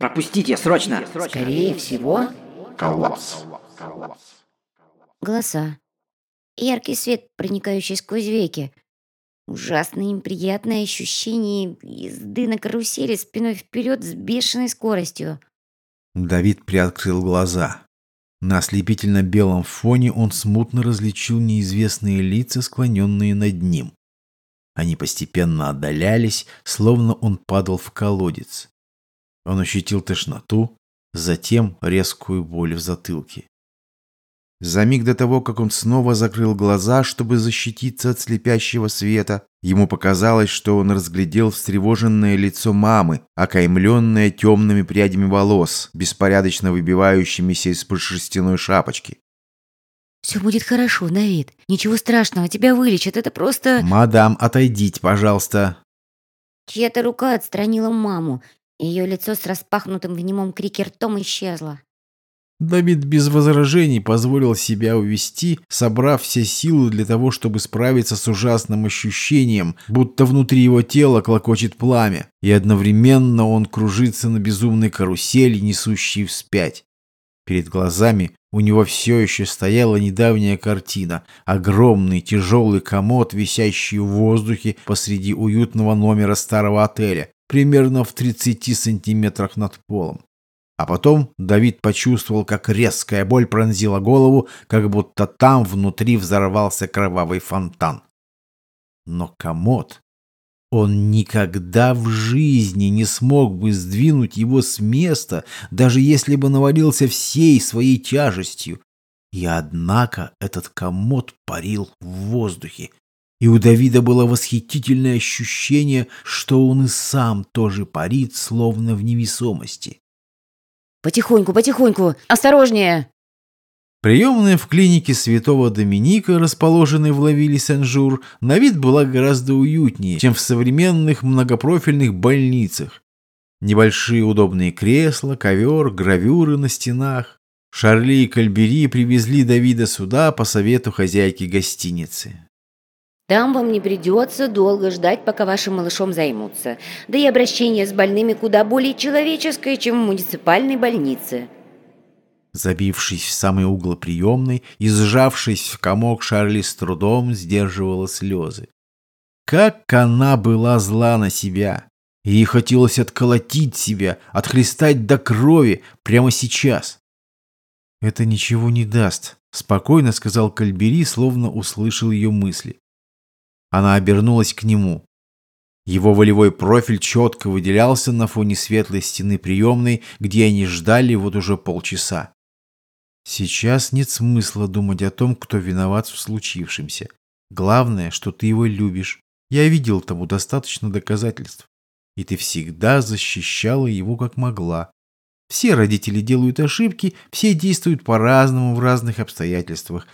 Пропустите, срочно! Скорее всего. Колосс. Голоса. Яркий свет, проникающий сквозь веки. Ужасное неприятное ощущение езды на карусели спиной вперед с бешеной скоростью. Давид приоткрыл глаза. На ослепительно белом фоне он смутно различил неизвестные лица, склоненные над ним. Они постепенно отдалялись, словно он падал в колодец. Он ощутил тошноту, затем резкую боль в затылке. За миг до того, как он снова закрыл глаза, чтобы защититься от слепящего света, ему показалось, что он разглядел встревоженное лицо мамы, окаймленное темными прядями волос, беспорядочно выбивающимися из-под шерстяной шапочки. Все будет хорошо, Давид. Ничего страшного, тебя вылечат. Это просто... «Мадам, отойдите, пожалуйста!» Чья-то рука отстранила маму. Ее лицо с распахнутым в немом крике ртом исчезло. Давид без возражений позволил себя увести, собрав все силы для того, чтобы справиться с ужасным ощущением, будто внутри его тела клокочет пламя, и одновременно он кружится на безумной карусели, несущей вспять. Перед глазами у него все еще стояла недавняя картина. Огромный тяжелый комод, висящий в воздухе посреди уютного номера старого отеля, примерно в 30 сантиметрах над полом. А потом Давид почувствовал, как резкая боль пронзила голову, как будто там внутри взорвался кровавый фонтан. Но комод... Он никогда в жизни не смог бы сдвинуть его с места, даже если бы навалился всей своей тяжестью. И однако этот комод парил в воздухе. И у Давида было восхитительное ощущение, что он и сам тоже парит, словно в невесомости. Потихоньку, потихоньку. Осторожнее. Приемная в клинике святого Доминика, расположенной в Лавиле Сен-Жур, на вид была гораздо уютнее, чем в современных многопрофильных больницах. Небольшие удобные кресла, ковер, гравюры на стенах. Шарли и Кальбери привезли Давида сюда по совету хозяйки гостиницы. Там вам не придется долго ждать, пока вашим малышом займутся. Да и обращение с больными куда более человеческое, чем в муниципальной больнице. Забившись в самый угол приемной и сжавшись в комок, Шарли с трудом сдерживала слезы. Как она была зла на себя! Ей хотелось отколотить себя, отхлестать до крови прямо сейчас. «Это ничего не даст», — спокойно сказал Кальбери, словно услышал ее мысли. Она обернулась к нему. Его волевой профиль четко выделялся на фоне светлой стены приемной, где они ждали вот уже полчаса. Сейчас нет смысла думать о том, кто виноват в случившемся. Главное, что ты его любишь. Я видел тому достаточно доказательств. И ты всегда защищала его как могла. Все родители делают ошибки, все действуют по-разному в разных обстоятельствах.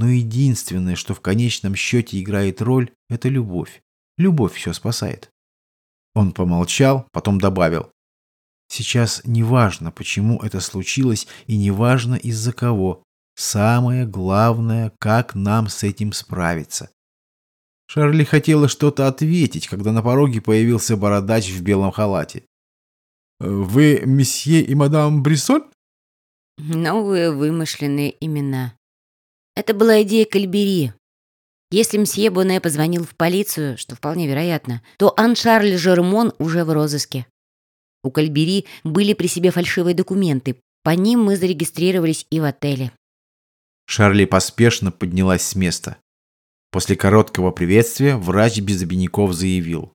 Но единственное, что в конечном счете играет роль, это любовь. Любовь все спасает. Он помолчал, потом добавил. Сейчас не важно, почему это случилось, и не важно из-за кого. Самое главное, как нам с этим справиться. Шарли хотела что-то ответить, когда на пороге появился бородач в белом халате. «Вы месье и мадам Бриссоль?» Новые вымышленные имена. Это была идея Кальбери. Если мсье Боне позвонил в полицию, что вполне вероятно, то Ан-Шарль Жермон уже в розыске. У Кальбери были при себе фальшивые документы. По ним мы зарегистрировались и в отеле. Шарли поспешно поднялась с места. После короткого приветствия врач без обиняков заявил.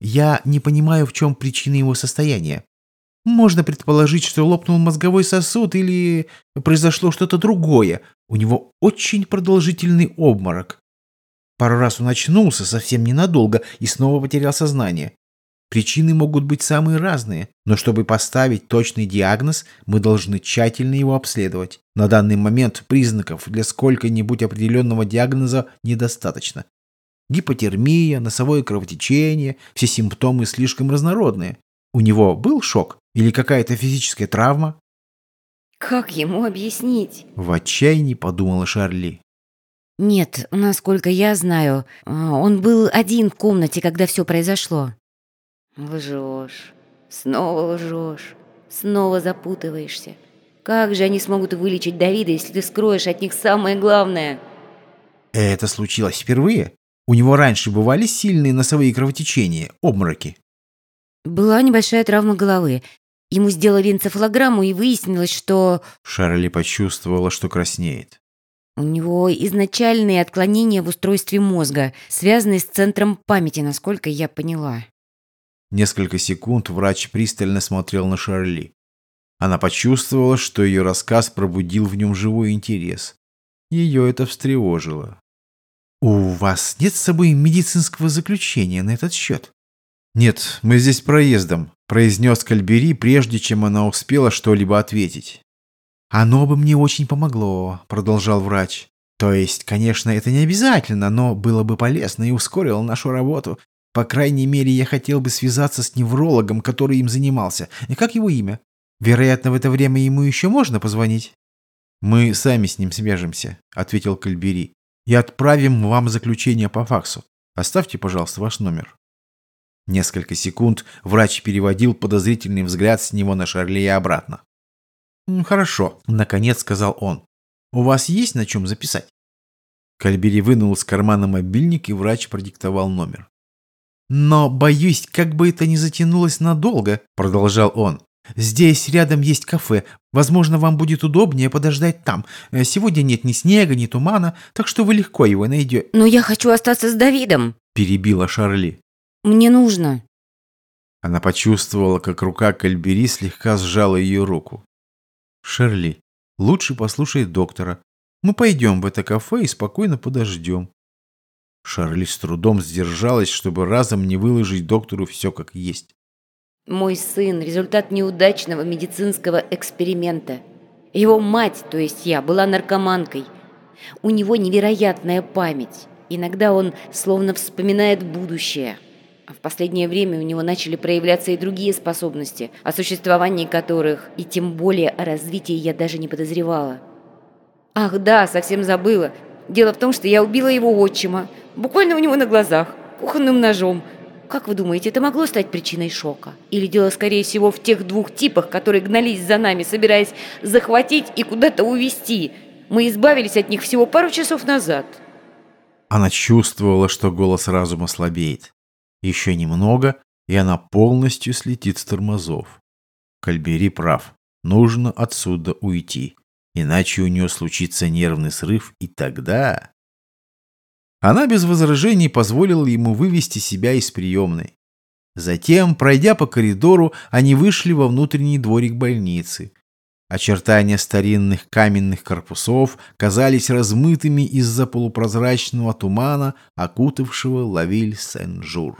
«Я не понимаю, в чем причина его состояния. Можно предположить, что лопнул мозговой сосуд или произошло что-то другое. У него очень продолжительный обморок. Пару раз он очнулся совсем ненадолго и снова потерял сознание. Причины могут быть самые разные, но чтобы поставить точный диагноз, мы должны тщательно его обследовать. На данный момент признаков для сколько-нибудь определенного диагноза недостаточно. Гипотермия, носовое кровотечение, все симптомы слишком разнородные. У него был шок или какая-то физическая травма? Как ему объяснить? В отчаянии подумала Шарли. Нет, насколько я знаю, а, он был один в комнате, когда все произошло. Лжешь. Снова лжешь. Снова запутываешься. Как же они смогут вылечить Давида, если ты скроешь от них самое главное? Это случилось впервые? У него раньше бывали сильные носовые кровотечения, обмороки? Была небольшая травма головы. Ему сделали энцефалограмму и выяснилось, что... Шарли почувствовала, что краснеет. У него изначальные отклонения в устройстве мозга, связанные с центром памяти, насколько я поняла. Несколько секунд врач пристально смотрел на Шарли. Она почувствовала, что ее рассказ пробудил в нем живой интерес. Ее это встревожило. «У вас нет с собой медицинского заключения на этот счет?» «Нет, мы здесь проездом», – произнес Кальбери, прежде чем она успела что-либо ответить. «Оно бы мне очень помогло», – продолжал врач. «То есть, конечно, это не обязательно, но было бы полезно и ускорило нашу работу. По крайней мере, я хотел бы связаться с неврологом, который им занимался. И как его имя? Вероятно, в это время ему еще можно позвонить?» «Мы сами с ним свяжемся», – ответил Кальбери. «И отправим вам заключение по факсу. Оставьте, пожалуйста, ваш номер». Несколько секунд врач переводил подозрительный взгляд с него на Шарли и обратно. «Хорошо», – наконец сказал он. «У вас есть на чем записать?» Кальбери вынул из кармана мобильник, и врач продиктовал номер. «Но, боюсь, как бы это ни затянулось надолго», – продолжал он. «Здесь рядом есть кафе. Возможно, вам будет удобнее подождать там. Э, сегодня нет ни снега, ни тумана, так что вы легко его найдете». «Но я хочу остаться с Давидом», – перебила Шарли. «Мне нужно». Она почувствовала, как рука Кальбери слегка сжала ее руку. «Шерли, лучше послушай доктора. Мы пойдем в это кафе и спокойно подождем». Шарли с трудом сдержалась, чтобы разом не выложить доктору все как есть. Мой сын – результат неудачного медицинского эксперимента. Его мать, то есть я, была наркоманкой. У него невероятная память. Иногда он словно вспоминает будущее. А в последнее время у него начали проявляться и другие способности, о существовании которых и тем более о развитии я даже не подозревала. Ах да, совсем забыла. Дело в том, что я убила его отчима, буквально у него на глазах, кухонным ножом – как вы думаете, это могло стать причиной шока? Или дело, скорее всего, в тех двух типах, которые гнались за нами, собираясь захватить и куда-то увезти? Мы избавились от них всего пару часов назад. Она чувствовала, что голос разума слабеет. Еще немного, и она полностью слетит с тормозов. Кальбери прав. Нужно отсюда уйти. Иначе у нее случится нервный срыв, и тогда... Она без возражений позволила ему вывести себя из приемной. Затем, пройдя по коридору, они вышли во внутренний дворик больницы. Очертания старинных каменных корпусов казались размытыми из-за полупрозрачного тумана, окутавшего Лавиль Сен-Жур.